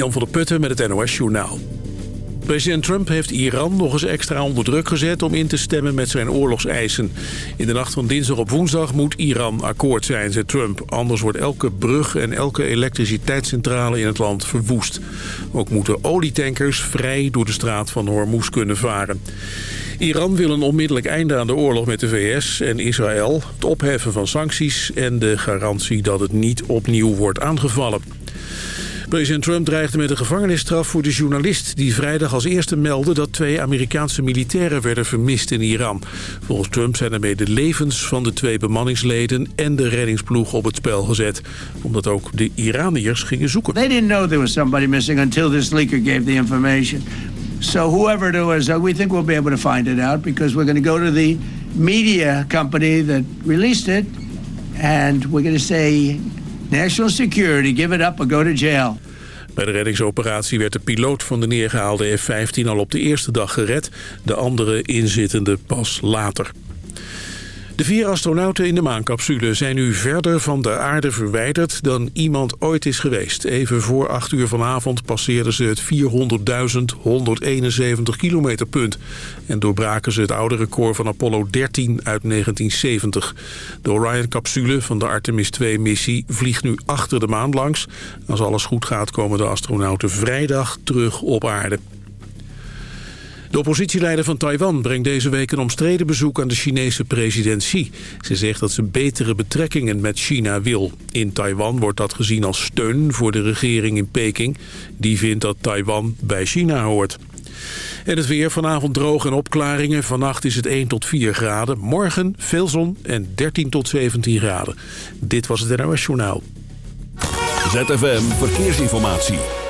Jan van der Putten met het NOS Journaal. President Trump heeft Iran nog eens extra onder druk gezet om in te stemmen met zijn oorlogseisen. In de nacht van dinsdag op woensdag moet Iran akkoord zijn, zei Trump. Anders wordt elke brug en elke elektriciteitscentrale in het land verwoest. Ook moeten olietankers vrij door de straat van Hormuz kunnen varen. Iran wil een onmiddellijk einde aan de oorlog met de VS en Israël... het opheffen van sancties en de garantie dat het niet opnieuw wordt aangevallen. President Trump dreigde met een gevangenisstraf voor de journalist... die vrijdag als eerste meldde dat twee Amerikaanse militairen werden vermist in Iran. Volgens Trump zijn ermee de levens van de twee bemanningsleden... en de reddingsploeg op het spel gezet. Omdat ook de Iraniërs gingen zoeken. They didn't know there was somebody missing until this leaker gave the information. So whoever it was, uh, we think we'll be able to find it out... because we're going to go to the media company that released it... and we're going to say... National security, give it up or go to jail. Bij de reddingsoperatie werd de piloot van de neergehaalde F-15 al op de eerste dag gered. De andere inzittende pas later. De vier astronauten in de maancapsule zijn nu verder van de aarde verwijderd dan iemand ooit is geweest. Even voor 8 uur vanavond passeerden ze het 400.171 kilometer punt. En doorbraken ze het oude record van Apollo 13 uit 1970. De Orion-capsule van de Artemis 2-missie vliegt nu achter de maan langs. Als alles goed gaat komen de astronauten vrijdag terug op aarde. De oppositieleider van Taiwan brengt deze week een omstreden bezoek aan de Chinese president Xi. Ze zegt dat ze betere betrekkingen met China wil. In Taiwan wordt dat gezien als steun voor de regering in Peking. Die vindt dat Taiwan bij China hoort. En het weer vanavond droog en opklaringen. Vannacht is het 1 tot 4 graden. Morgen veel zon en 13 tot 17 graden. Dit was het NOS Journaal. ZFM Verkeersinformatie.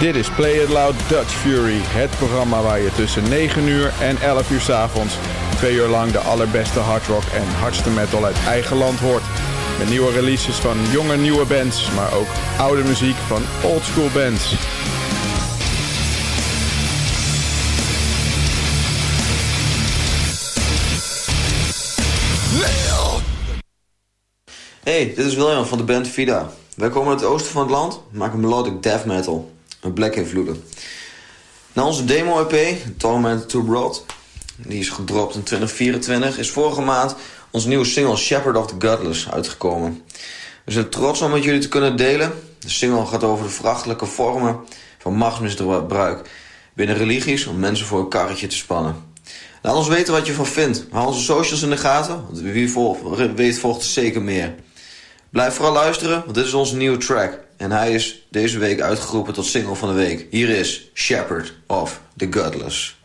Dit is Play It Loud Dutch Fury, het programma waar je tussen 9 uur en 11 uur s avonds twee uur lang de allerbeste hardrock en hardste metal uit eigen land hoort. Met nieuwe releases van jonge nieuwe bands, maar ook oude muziek van oldschool bands. Hey, dit is William van de band Vida. Wij komen uit het oosten van het land, maken melodic death metal met black invloeden. Na onze demo-EP, Torment to Broad, die is gedropt in 2024, is vorige maand onze nieuwe single Shepherd of the Godless uitgekomen. We zijn trots om met jullie te kunnen delen. De single gaat over de verachtelijke vormen van machtsmisbruik binnen religies om mensen voor een karretje te spannen. Laat ons weten wat je van vindt. Hou onze socials in de gaten, want wie weet volgt er zeker meer. Blijf vooral luisteren, want dit is onze nieuwe track. En hij is deze week uitgeroepen tot single van de week. Hier is Shepherd of the Godless.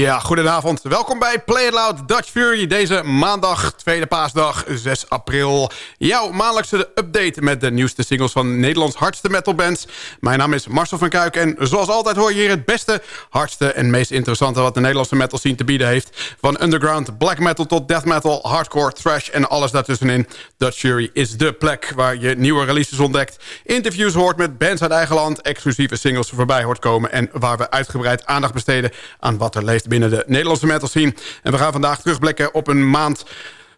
Ja, goedenavond. Welkom bij Play It Loud Dutch Fury. Deze maandag, tweede paasdag, 6 april. Jouw maandelijkse update met de nieuwste singles van Nederlands hardste metalbands. Mijn naam is Marcel van Kuik en zoals altijd hoor je hier het beste, hardste en meest interessante wat de Nederlandse metal scene te bieden heeft. Van underground, black metal tot death metal, hardcore, thrash en alles daartussenin. Dutch Fury is de plek waar je nieuwe releases ontdekt, interviews hoort met bands uit eigen land, exclusieve singles voorbij hoort komen en waar we uitgebreid aandacht besteden aan wat er leeft binnen de Nederlandse metal scene. En we gaan vandaag terugblikken op een maand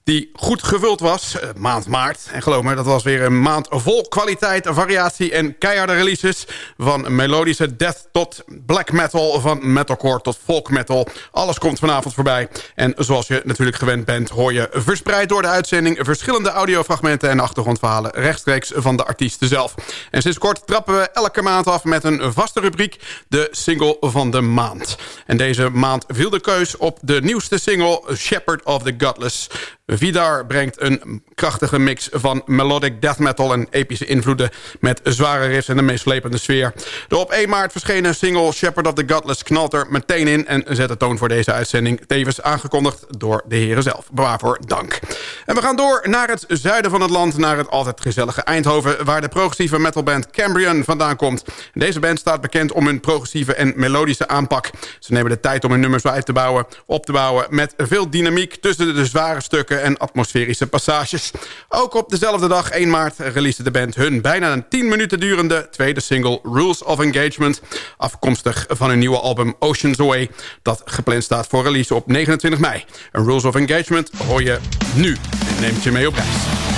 die goed gevuld was. Eh, maand maart. En geloof me, dat was weer een maand vol kwaliteit, variatie en keiharde releases. Van melodische death tot black metal, van metalcore tot folk metal. Alles komt vanavond voorbij. En zoals je natuurlijk gewend bent, hoor je verspreid door de uitzending... verschillende audiofragmenten en achtergrondverhalen rechtstreeks van de artiesten zelf. En sinds kort trappen we elke maand af met een vaste rubriek... de single van de maand. En deze maand viel de keus op de nieuwste single... Shepherd of the Godless... Vidar brengt een krachtige mix van melodic death metal... en epische invloeden met zware riffs en een meeslepende sfeer. De op 1 maart verschenen single Shepherd of the Godless knalt er meteen in... en zet de toon voor deze uitzending. Tevens aangekondigd door de heren zelf. Waarvoor dank. En we gaan door naar het zuiden van het land... naar het altijd gezellige Eindhoven... waar de progressieve metalband Cambrian vandaan komt. Deze band staat bekend om hun progressieve en melodische aanpak. Ze nemen de tijd om hun nummers uit te bouwen, op te bouwen... met veel dynamiek tussen de zware stukken en atmosferische passages. Ook op dezelfde dag, 1 maart, releasede de band hun bijna een 10 minuten durende tweede single Rules of Engagement. Afkomstig van hun nieuwe album Oceans Away, dat gepland staat voor release op 29 mei. Een Rules of Engagement hoor je nu. Neemt je mee op reis.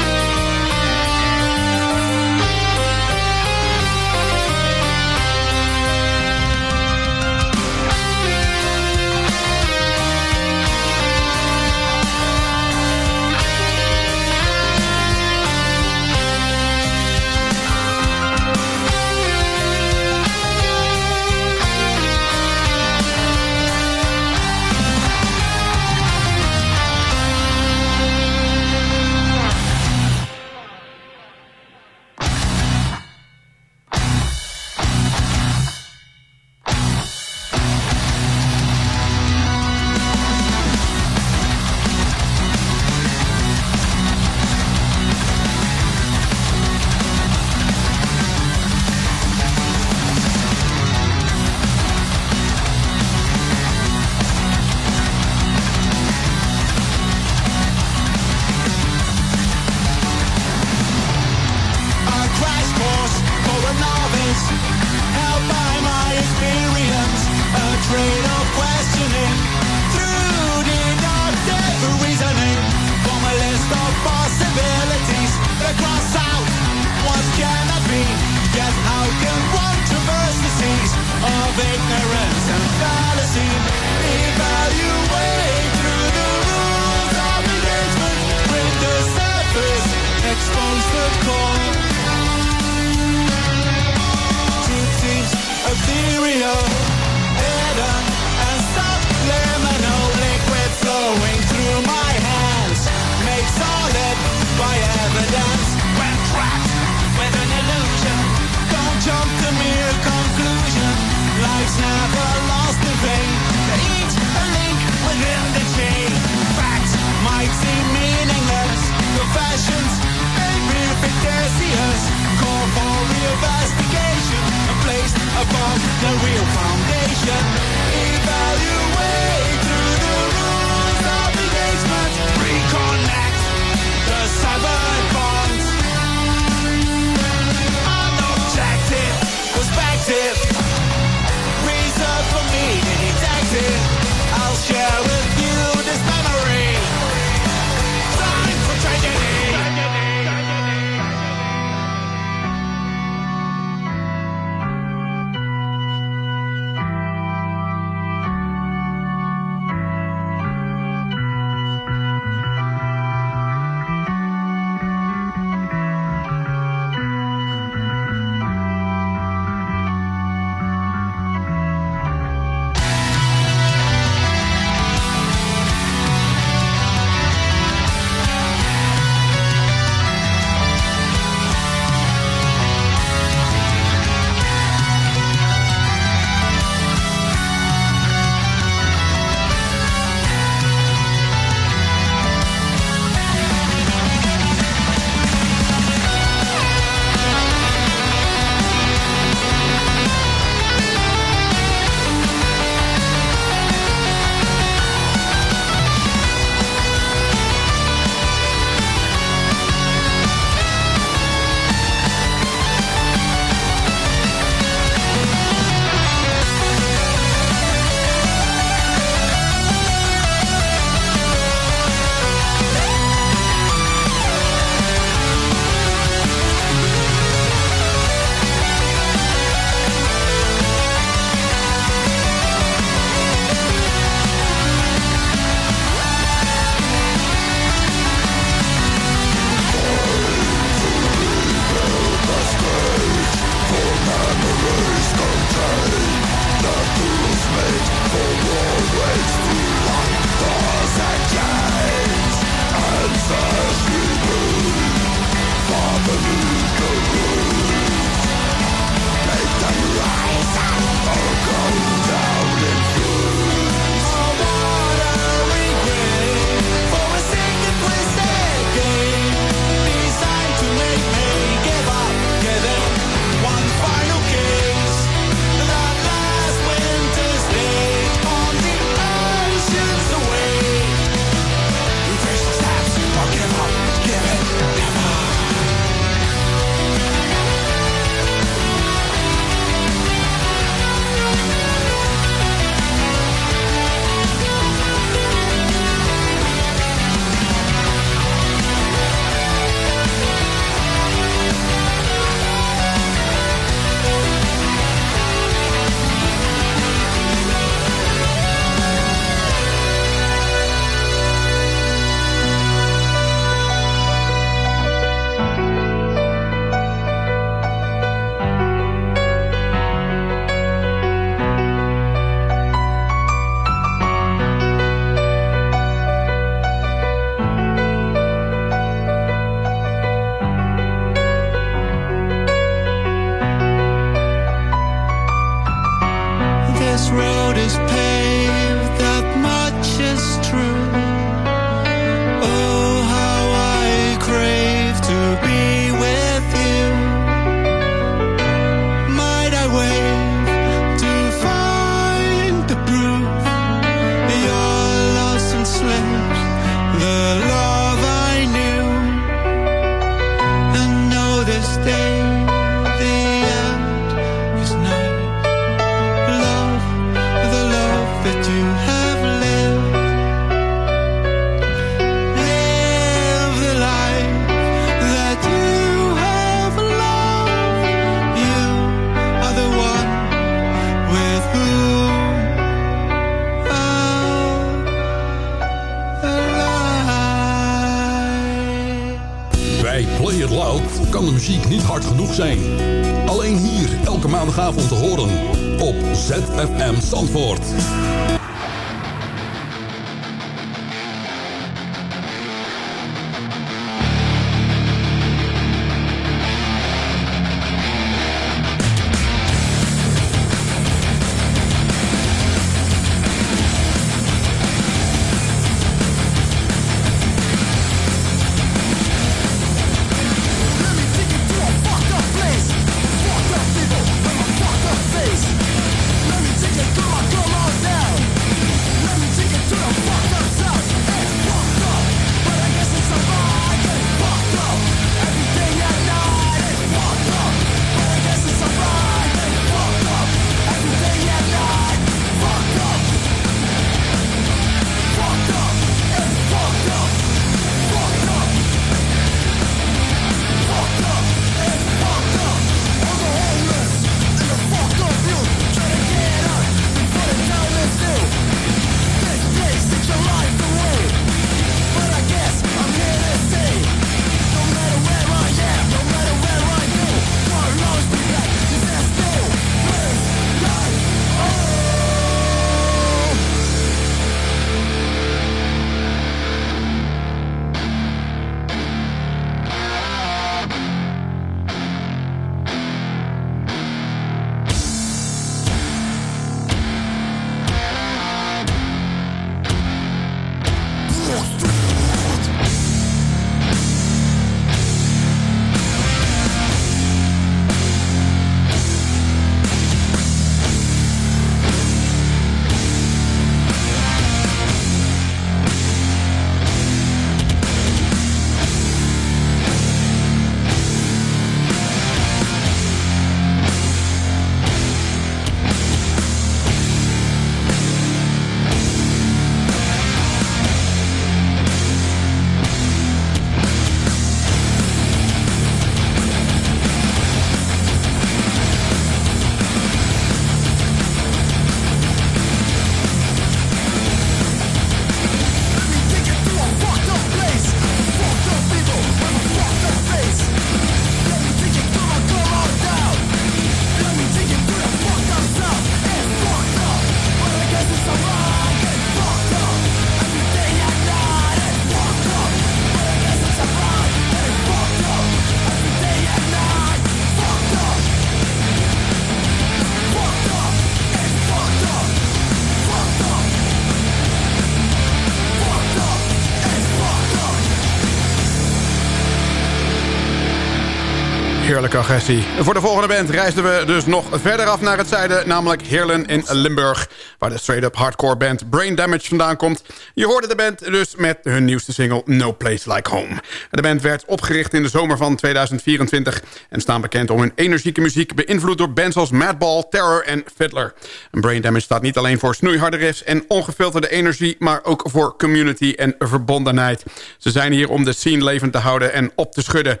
Heerlijke. Voor de volgende band reisden we dus nog verder af naar het zuiden... namelijk Heerlen in Limburg... waar de straight-up hardcore band Brain Damage vandaan komt. Je hoorde de band dus met hun nieuwste single No Place Like Home. De band werd opgericht in de zomer van 2024... en staan bekend om hun energieke muziek... beïnvloed door bands als Madball, Terror en Fiddler. Brain Damage staat niet alleen voor snoeiharde riffs... en ongefilterde energie, maar ook voor community en verbondenheid. Ze zijn hier om de scene levend te houden en op te schudden.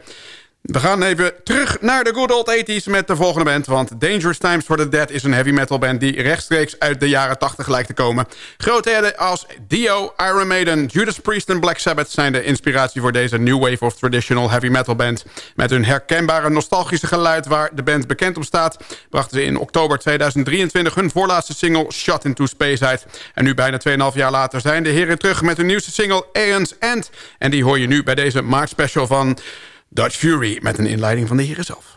We gaan even terug naar de good old 80s met de volgende band. Want Dangerous Times for the Dead is een heavy metal band... die rechtstreeks uit de jaren 80 lijkt te komen. Grootheden als Dio, Iron Maiden, Judas Priest en Black Sabbath... zijn de inspiratie voor deze new wave of traditional heavy metal band. Met hun herkenbare nostalgische geluid waar de band bekend om staat... brachten ze in oktober 2023 hun voorlaatste single Shot Into Space uit. En nu bijna 2,5 jaar later zijn de heren terug met hun nieuwste single Aeon's End. En die hoor je nu bij deze maartspecial van... Dutch Fury met een inleiding van de heren zelf.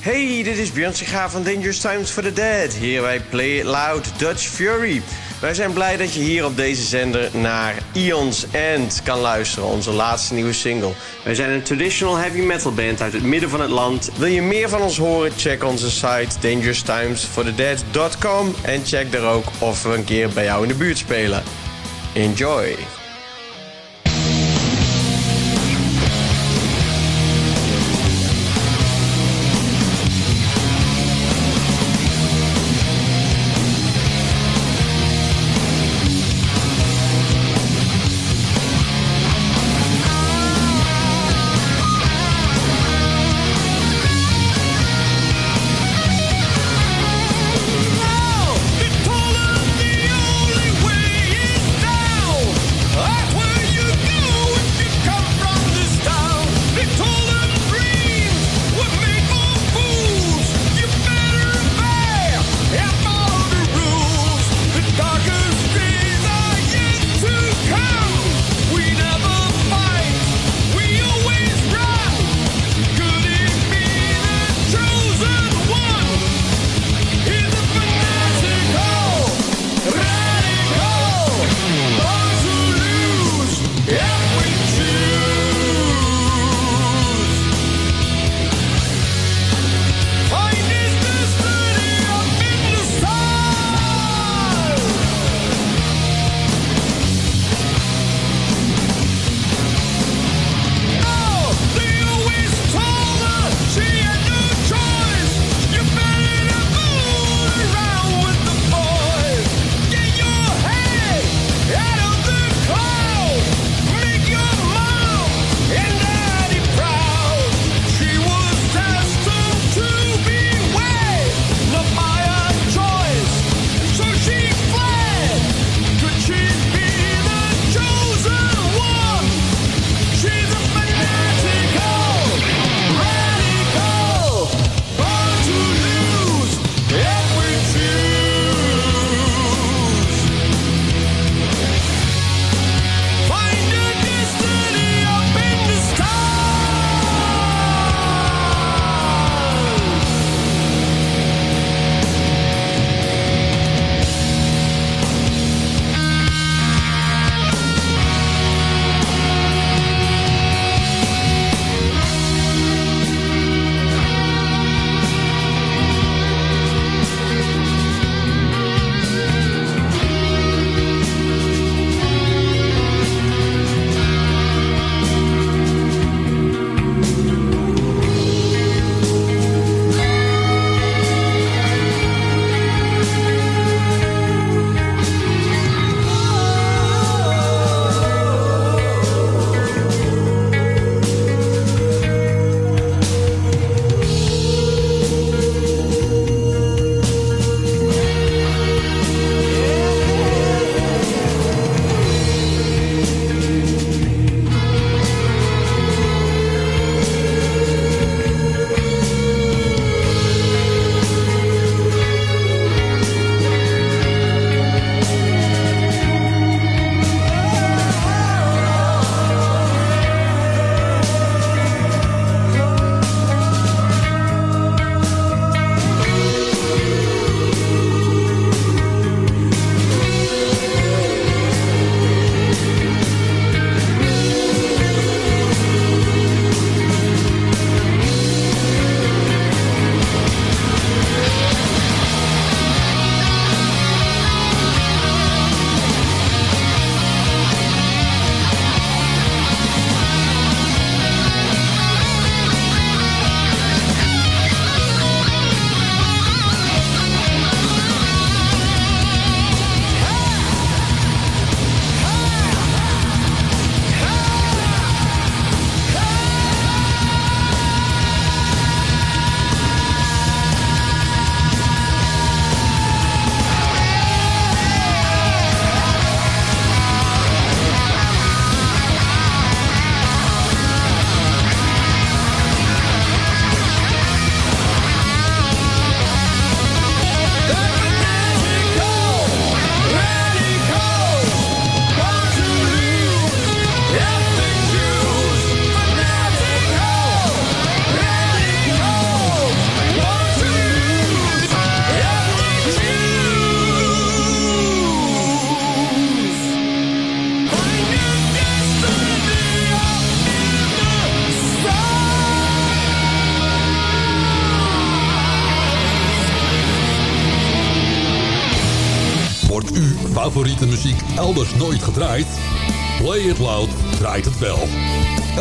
Hey, dit is Björn Siga van Dangerous Times for the Dead. Hier bij Play It Loud Dutch Fury. Wij zijn blij dat je hier op deze zender naar Eons End kan luisteren, onze laatste nieuwe single. Wij zijn een traditional heavy metal band uit het midden van het land. Wil je meer van ons horen? Check onze site dangeroustimesforthedead.com en check daar ook of we een keer bij jou in de buurt spelen. Enjoy!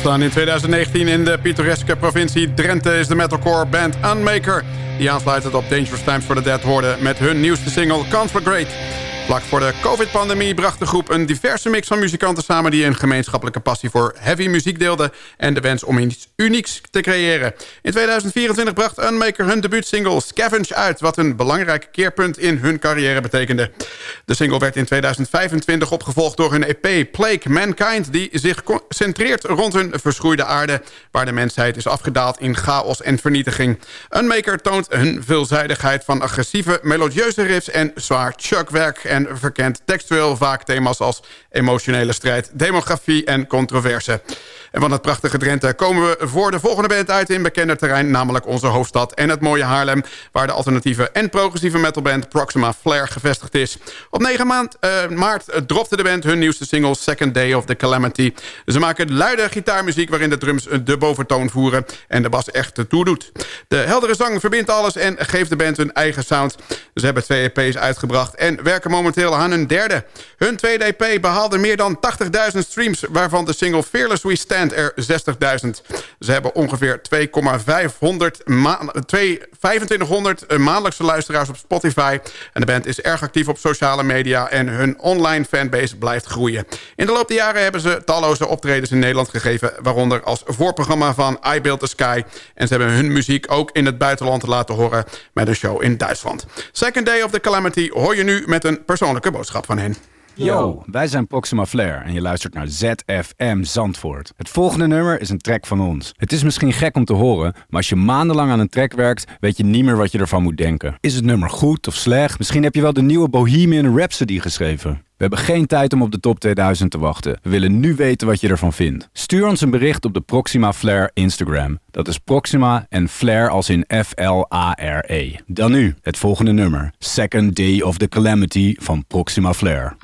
Ontstaan in 2019 in de pittoreske provincie Drenthe is de metalcore band Unmaker... die aansluitend op Dangerous Times for the Dead worden met hun nieuwste single Conflagrate. Vlak voor de COVID-pandemie bracht de groep een diverse mix van muzikanten samen... die een gemeenschappelijke passie voor heavy muziek deelden... en de wens om iets unieks te creëren. In 2024 bracht Unmaker hun debuutsingle Scavenge uit... wat een belangrijk keerpunt in hun carrière betekende. De single werd in 2025 opgevolgd door hun EP Plague Mankind... die zich concentreert rond hun verschroeide aarde... waar de mensheid is afgedaald in chaos en vernietiging. Unmaker toont hun veelzijdigheid van agressieve, melodieuze riffs... en zwaar chuckwerk en verkent textueel vaak thema's als emotionele strijd... demografie en controverse. En van het prachtige Drenthe komen we voor de volgende band uit in bekende terrein... namelijk onze hoofdstad en het mooie Haarlem... waar de alternatieve en progressieve metalband Proxima Flare gevestigd is. Op 9 maand, uh, maart dropte de band hun nieuwste single Second Day of the Calamity. Ze maken luide gitaarmuziek waarin de drums de boventoon voeren... en de bas echt toe doet. De heldere zang verbindt alles en geeft de band hun eigen sound. Ze hebben twee EP's uitgebracht en werken momenteel aan hun derde. Hun tweede EP behaalde meer dan 80.000 streams... waarvan de single Fearless We Stand er 60.000. Ze hebben ongeveer 2,500 2500 eh, maandelijkse luisteraars op Spotify. En de band is erg actief op sociale media... en hun online fanbase blijft groeien. In de loop der jaren hebben ze talloze optredens in Nederland gegeven... waaronder als voorprogramma van I Build the Sky. En ze hebben hun muziek ook in het buitenland laten horen... met een show in Duitsland. Second Day of the Calamity hoor je nu met een persoonlijke boodschap van hen. Yo, wij zijn Proxima Flare en je luistert naar ZFM Zandvoort. Het volgende nummer is een track van ons. Het is misschien gek om te horen, maar als je maandenlang aan een track werkt, weet je niet meer wat je ervan moet denken. Is het nummer goed of slecht? Misschien heb je wel de nieuwe Bohemian Rhapsody geschreven. We hebben geen tijd om op de top 2000 te wachten. We willen nu weten wat je ervan vindt. Stuur ons een bericht op de Proxima Flare Instagram. Dat is Proxima en Flare als in F-L-A-R-E. Dan nu het volgende nummer. Second Day of the Calamity van Proxima Flare.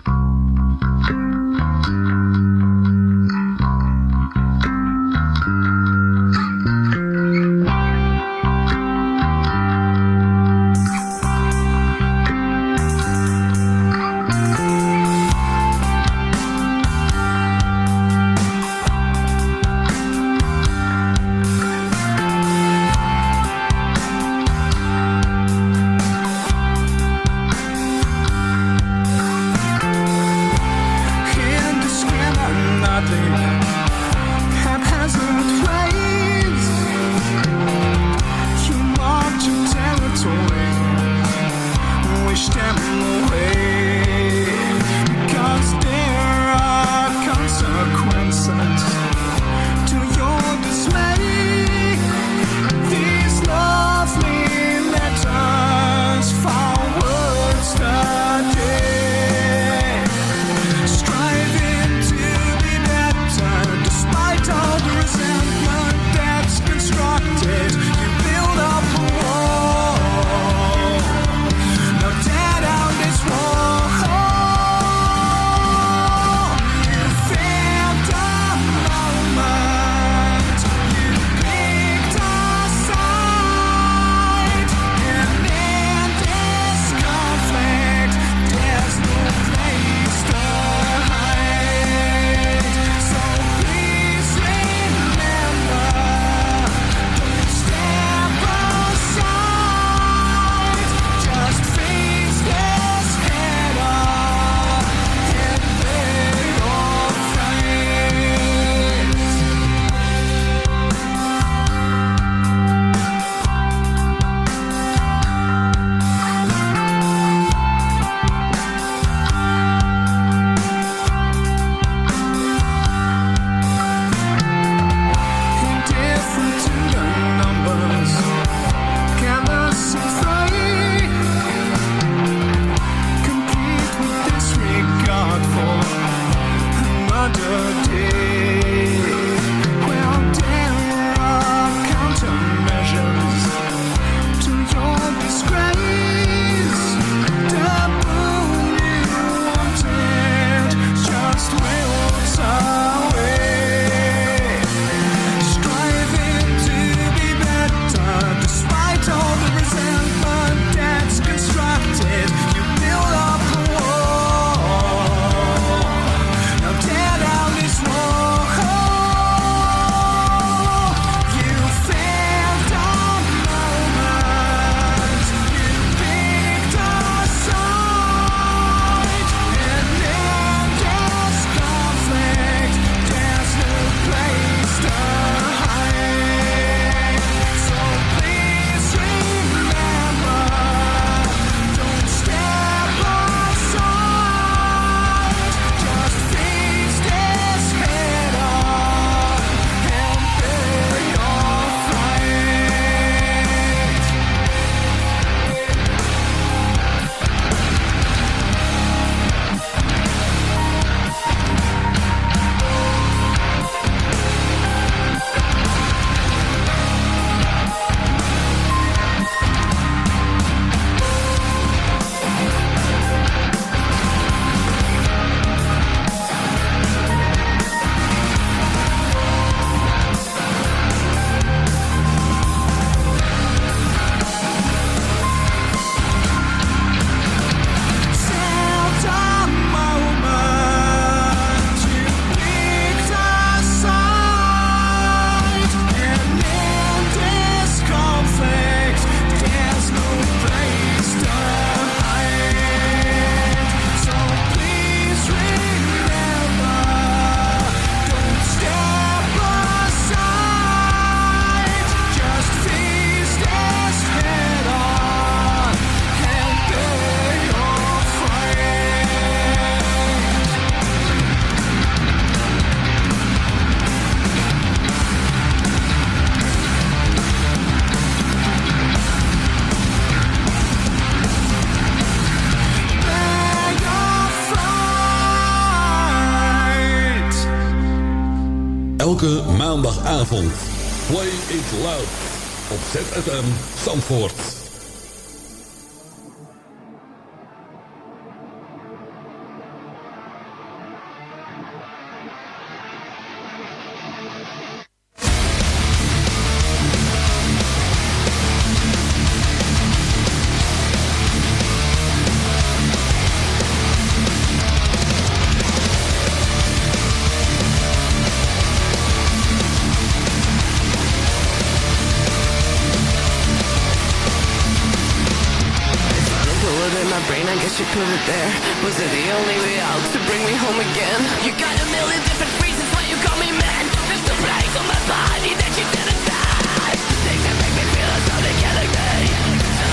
Put it there Was it the only way out to bring me home again? You got a million different reasons why you call me man. There's no place on my body that you didn't die. Things that make me feel as though they killing me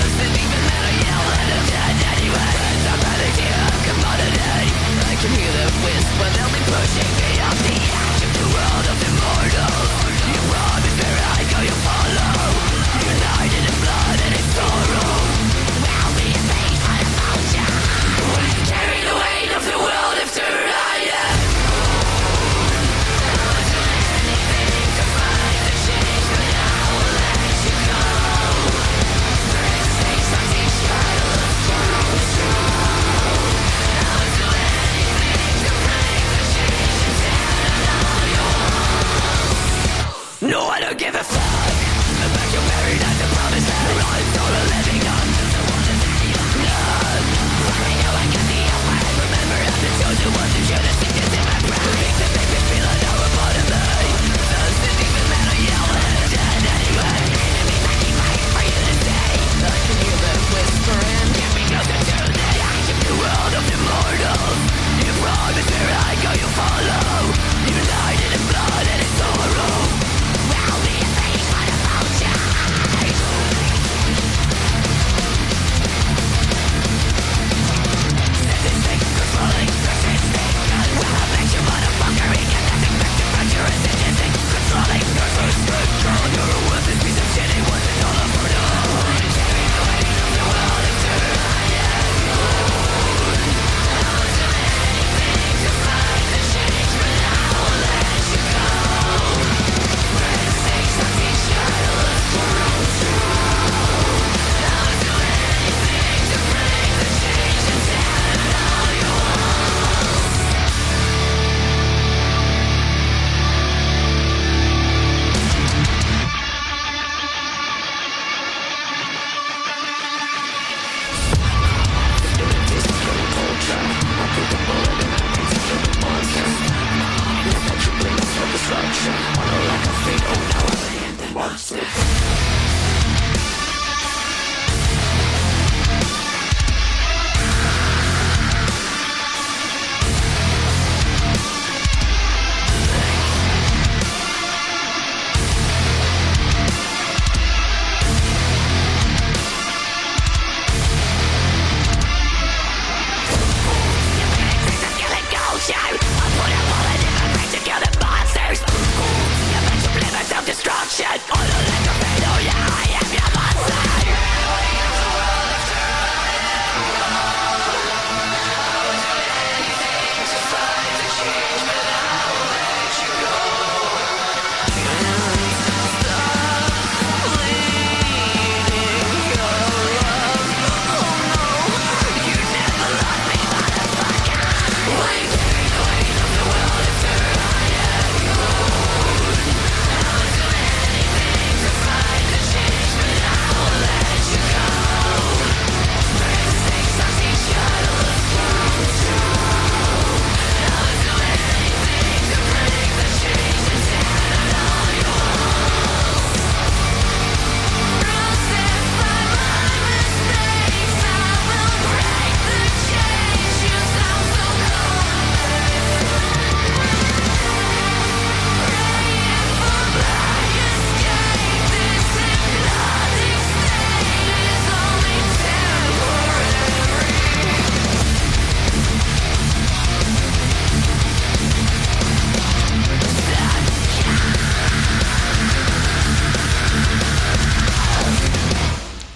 it's even I yell at them dead anyway. Somebody's here, I'm commodity I can hear them whisper, they'll be pushing me off the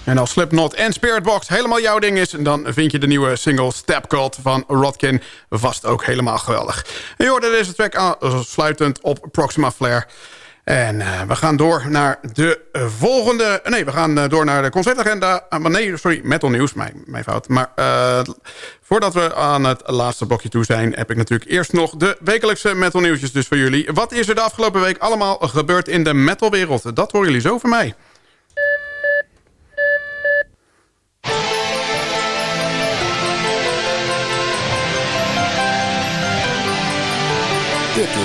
En als Slipknot en Spiritbox helemaal jouw ding is... dan vind je de nieuwe single Step Cult van Rodkin vast ook helemaal geweldig. En je hoorde deze track aansluitend op Proxima Flare... En uh, we gaan door naar de volgende... Nee, we gaan door naar de concertagenda. maar nee, sorry, metal nieuws. Mijn, mijn fout. Maar voordat we aan het laatste blokje toe zijn... heb ik natuurlijk eerst nog de wekelijkse metal nieuwtjes dus voor jullie. Wat is er de afgelopen week allemaal gebeurd in de metalwereld? Dat horen jullie zo van mij.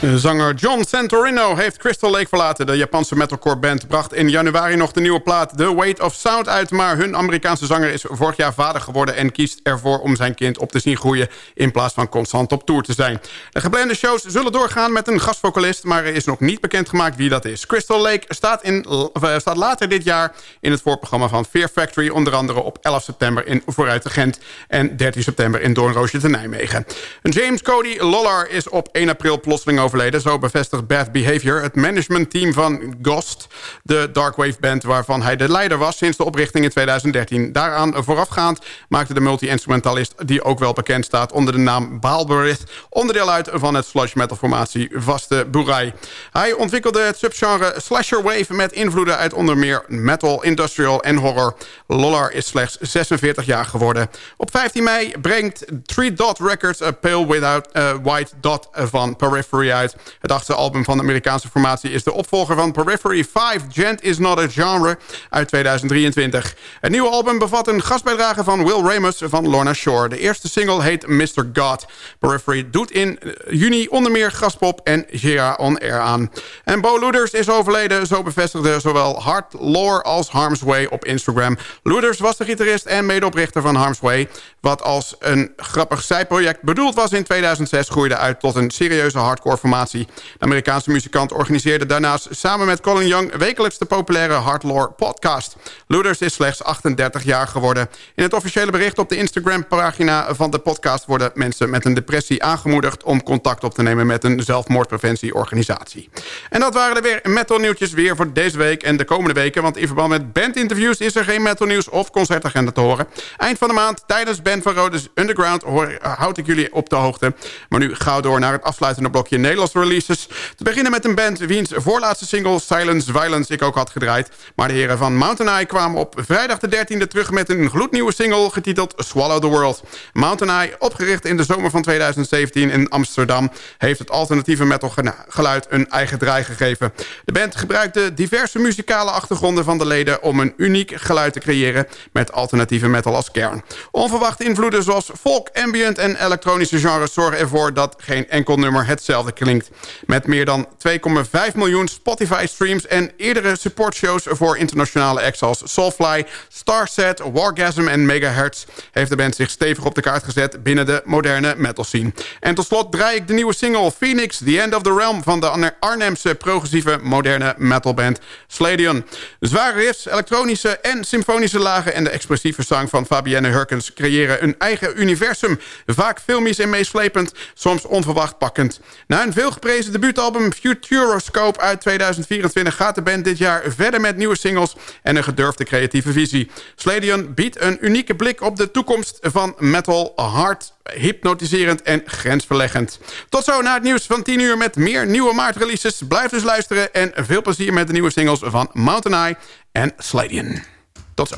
Zanger John Santorino heeft Crystal Lake verlaten. De Japanse metalcore band bracht in januari nog de nieuwe plaat The Weight of Sound uit... maar hun Amerikaanse zanger is vorig jaar vader geworden... en kiest ervoor om zijn kind op te zien groeien... in plaats van constant op tour te zijn. De geplande shows zullen doorgaan met een gastvocalist... maar er is nog niet bekendgemaakt wie dat is. Crystal Lake staat, in, uh, staat later dit jaar in het voorprogramma van Fear Factory... onder andere op 11 september in Vooruit de Gent... en 13 september in Doornroosje te Nijmegen. James Cody Lollar is op 1 april plotseling overleden. Zo bevestigt Bad Behavior, het managementteam van Ghost... de Darkwave band waarvan hij de leider was sinds de oprichting in 2013. Daaraan voorafgaand maakte de multi-instrumentalist... die ook wel bekend staat onder de naam Baalberith... onderdeel uit van het sludge metal formatie Vaste Boerai. Hij ontwikkelde het subgenre slasher wave... met invloeden uit onder meer metal, industrial en horror. Lollar is slechts 46 jaar geworden. Op 15 mei brengt Three Dot Records... A Pale Without a White Dot van Periphery Het achtste album van de Amerikaanse formatie is de opvolger van Periphery 5... Gent is not a genre uit 2023. Het nieuwe album bevat een gastbijdrage van Will Ramos van Lorna Shore. De eerste single heet Mr. God. Periphery doet in eh, juni onder meer Gaspop en Gera On Air aan. En Bo Luders is overleden, zo bevestigde zowel Hard Lore als Harm's Way op Instagram. Luders was de gitarist en medeoprichter van Harm's Way... wat als een grappig zijproject bedoeld was in 2006... groeide uit tot een serieuze hardcore de Amerikaanse muzikant organiseerde daarnaast samen met Colin Young... wekelijks de populaire Hardlore podcast. Luders is slechts 38 jaar geworden. In het officiële bericht op de Instagram-pagina van de podcast... worden mensen met een depressie aangemoedigd... om contact op te nemen met een zelfmoordpreventieorganisatie. En dat waren er weer metal nieuwtjes weer voor deze week en de komende weken... want in verband met bandinterviews is er geen metal nieuws of concertagenda te horen. Eind van de maand tijdens Band van Rodes Underground... Houd ik jullie op de hoogte. Maar nu gauw door naar het afsluitende blokje Nederlands releases. Te beginnen met een band wiens voorlaatste single Silence Violence ik ook had gedraaid. Maar de heren van Mountain Eye kwamen op vrijdag de 13e terug met een gloednieuwe single getiteld Swallow the World. Mountain Eye, opgericht in de zomer van 2017 in Amsterdam, heeft het alternatieve metal geluid een eigen draai gegeven. De band gebruikte diverse muzikale achtergronden van de leden om een uniek geluid te creëren met alternatieve metal als kern. Onverwachte invloeden zoals folk, ambient en elektronische genres zorgen ervoor dat geen enkel nummer hetzelfde klinkt met meer dan 2,5 miljoen Spotify-streams... en eerdere supportshows voor internationale acts als Soulfly... Starset, Wargasm en Megahertz... heeft de band zich stevig op de kaart gezet binnen de moderne metal scene. En tot slot draai ik de nieuwe single Phoenix, The End of the Realm... van de Arnhemse progressieve moderne metalband Sladion. Zware riffs, elektronische en symfonische lagen... en de expressieve zang van Fabienne Hurkens creëren een eigen universum. Vaak filmisch en meeslepend, soms onverwacht pakkend. Veelgeprezen debuutalbum Futuroscope uit 2024... gaat de band dit jaar verder met nieuwe singles en een gedurfde creatieve visie. Sladion biedt een unieke blik op de toekomst van metal, hard, hypnotiserend en grensverleggend. Tot zo na het nieuws van 10 uur met meer nieuwe maartreleases. Blijf dus luisteren en veel plezier met de nieuwe singles van Mountain Eye en Sladion. Tot zo.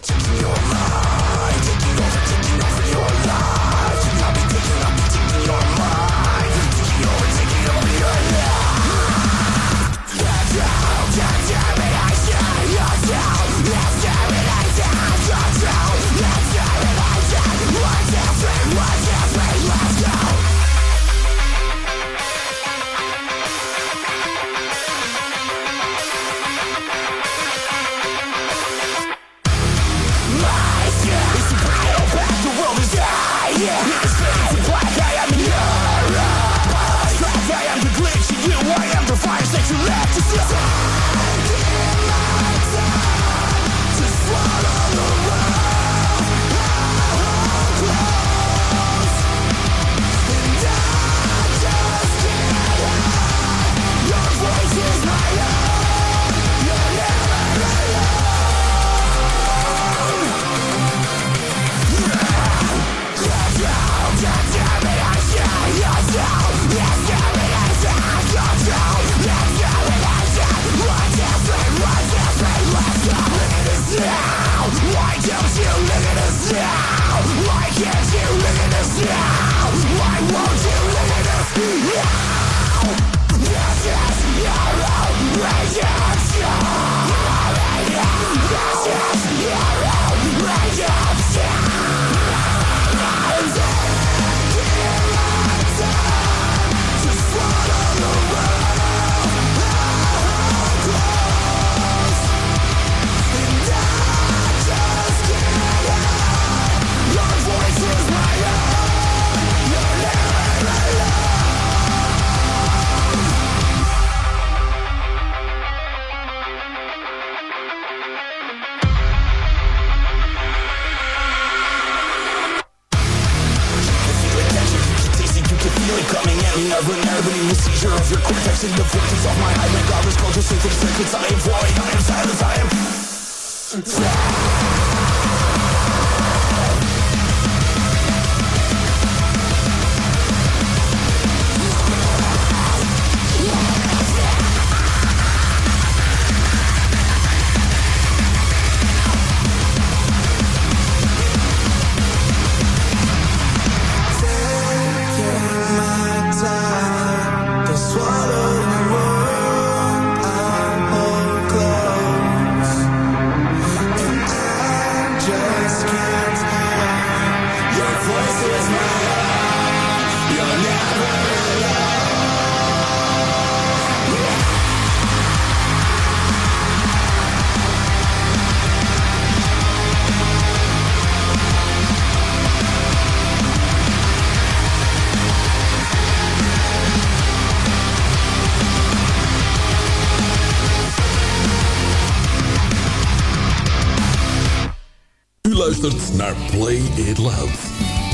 Naar Play It Loud.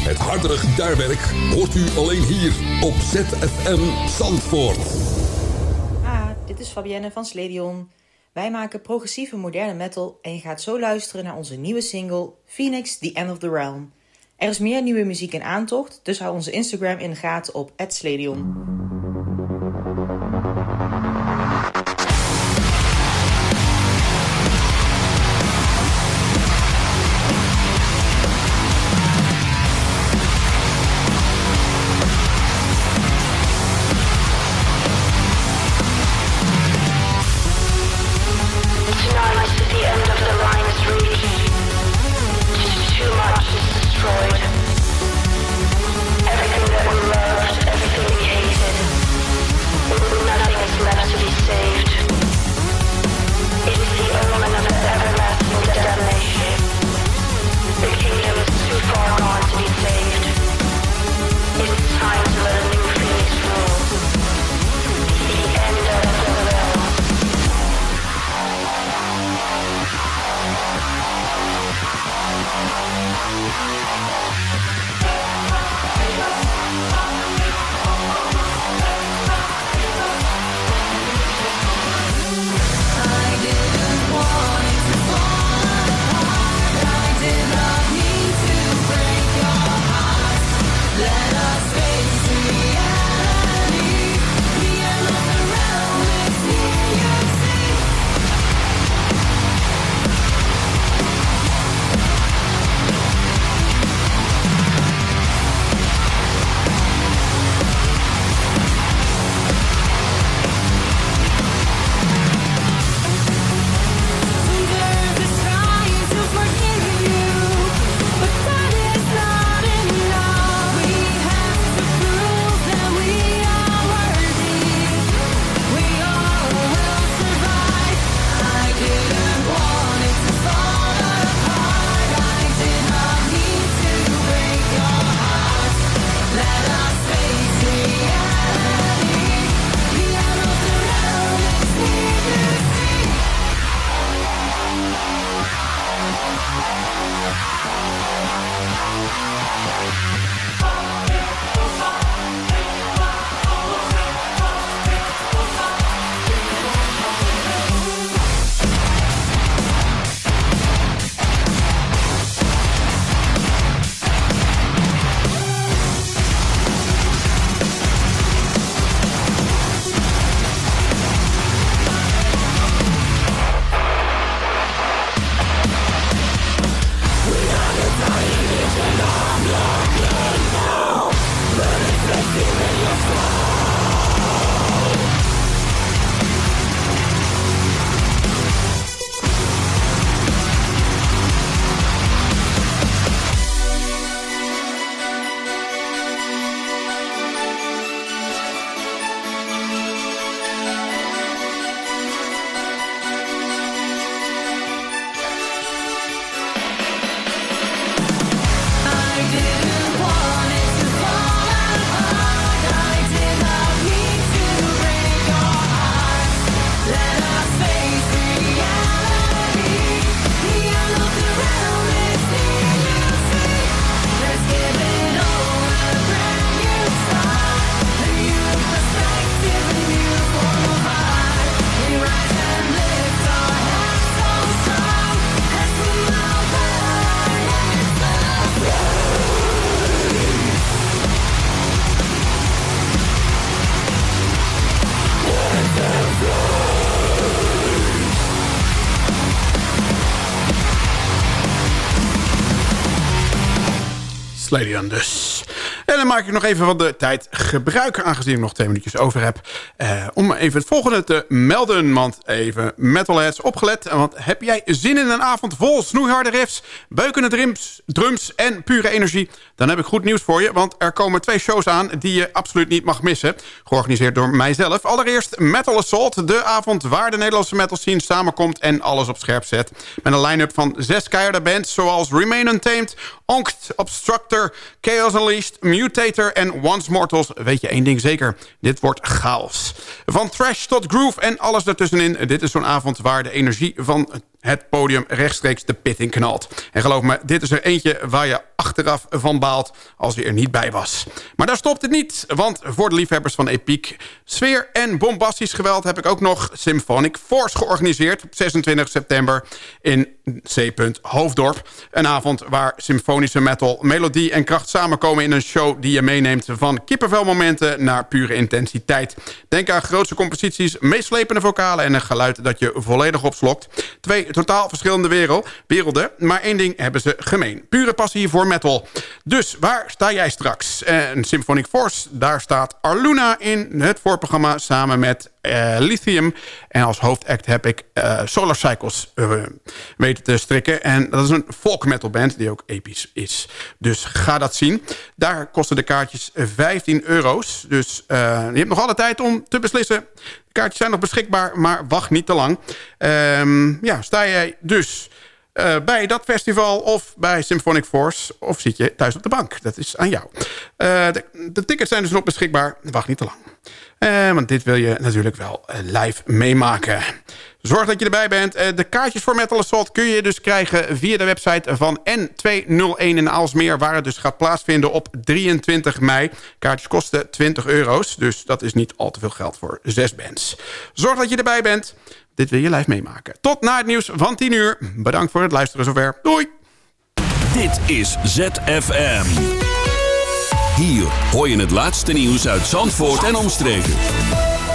Het hardere gitaarwerk hoort u alleen hier op ZFM Zandvoort. Ah, dit is Fabienne van Sledion. Wij maken progressieve moderne metal en je gaat zo luisteren naar onze nieuwe single Phoenix, The End of the Realm. Er is meer nieuwe muziek in aantocht, dus hou onze Instagram in de gaten op @sledion. But it's the in your love Sladion dus. Maak ik nog even van de tijd gebruik... aangezien ik nog twee minuutjes over heb... Eh, om even het volgende te melden. Want even metalheads opgelet. Want heb jij zin in een avond vol snoeiharde riffs... beukende drums, drums en pure energie... dan heb ik goed nieuws voor je. Want er komen twee shows aan die je absoluut niet mag missen. Georganiseerd door mijzelf. Allereerst Metal Assault. De avond waar de Nederlandse metal scene samenkomt... en alles op scherp zet. Met een line-up van zes keiharde bands... zoals Remain Untamed, Onkt, Obstructor... Chaos Unleashed, En Once Mortals. Weet je één ding zeker. Dit wordt chaos. Van trash tot groove en alles ertussenin. Dit is zo'n avond waar de energie van het podium rechtstreeks de pit in knalt. En geloof me, dit is er eentje waar je achteraf van baalt als je er niet bij was. Maar daar stopt het niet, want voor de liefhebbers van epiek, sfeer en bombastisch geweld... heb ik ook nog Symphonic Force georganiseerd op 26 september in C. Hoofddorp. Een avond waar symfonische metal, melodie en kracht samenkomen in een show... die je meeneemt van kippenvelmomenten naar pure intensiteit. Denk aan grootse composities, meeslepende vocalen en een geluid dat je volledig opslokt. Twee totaal verschillende wereld, werelden. Maar één ding hebben ze gemeen. Pure passie voor metal. Dus waar sta jij straks? En Symphonic Force, daar staat Arluna in het voorprogramma... samen met uh, Lithium. En als hoofdact heb ik uh, Solar Cycles uh, weten te strikken. En dat is een folk metal band die ook episch is. Dus ga dat zien. Daar kosten de kaartjes 15 euro's. Dus je hebt nog alle tijd om te beslissen. De kaartjes zijn nog beschikbaar, maar wacht niet te lang. Um, ja, sta jij dus... Uh, bij dat festival of bij Symphonic Force... of zit je thuis op de bank. Dat is aan jou. Uh, de, tickets zijn dus nog beschikbaar. Wacht niet te lang. Uh, want dit wil je natuurlijk wel live meemaken. Zorg dat je erbij bent. de kaartjes voor Metal Assault kun je dus krijgen... via de website van N201 in Aalsmeer... waar het dus gaat plaatsvinden op 23 mei. Kaartjes kosten 20 euro's. Dus dat is niet al te veel geld voor zes bands. Zorg dat je erbij bent... Dit wil je live meemaken. Tot na het nieuws van 10 uur. Bedankt voor het luisteren zover. Doei! Dit is ZFM. Hier hoor je het laatste nieuws uit Zandvoort en omstreken.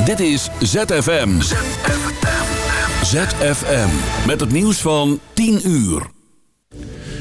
Dit is ZFM. ZFM. ZFM. Met het nieuws van 10 uur.